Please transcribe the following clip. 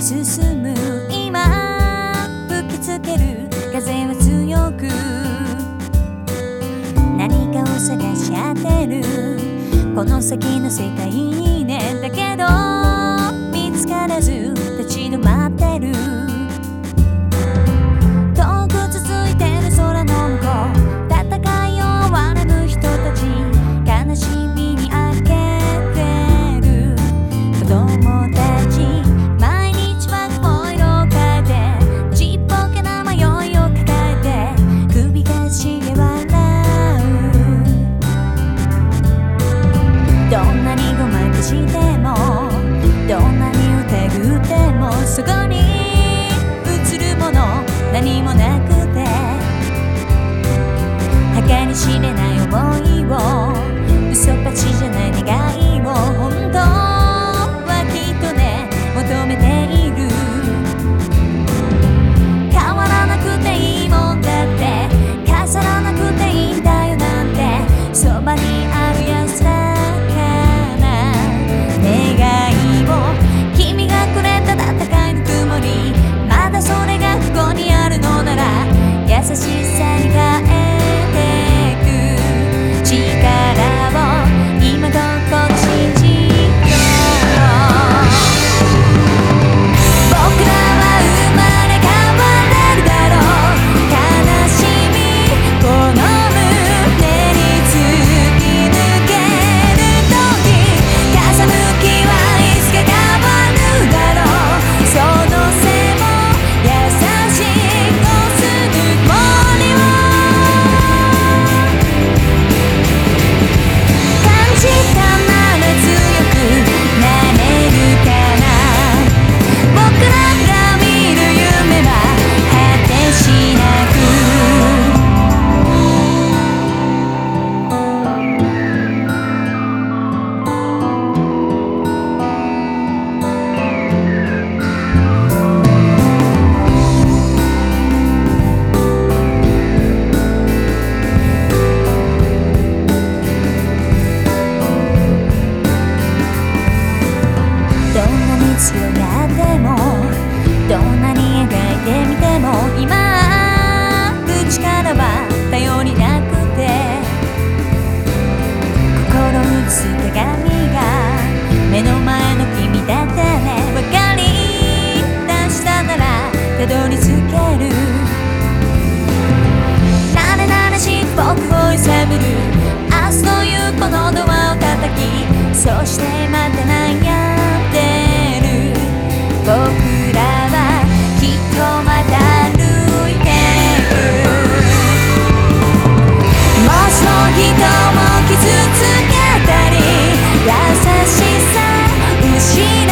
し進む。今吹きつける。風は強く。何かを探し当てる。この先の世界。にしれない思いを。今力は頼りなくて心打つ手紙が目の前の君だってね分かり出したならたどり着ける。なれなれしい僕を揺さぶる。明日というこのドアを叩きそして待てない。人も傷つけたり優しさ失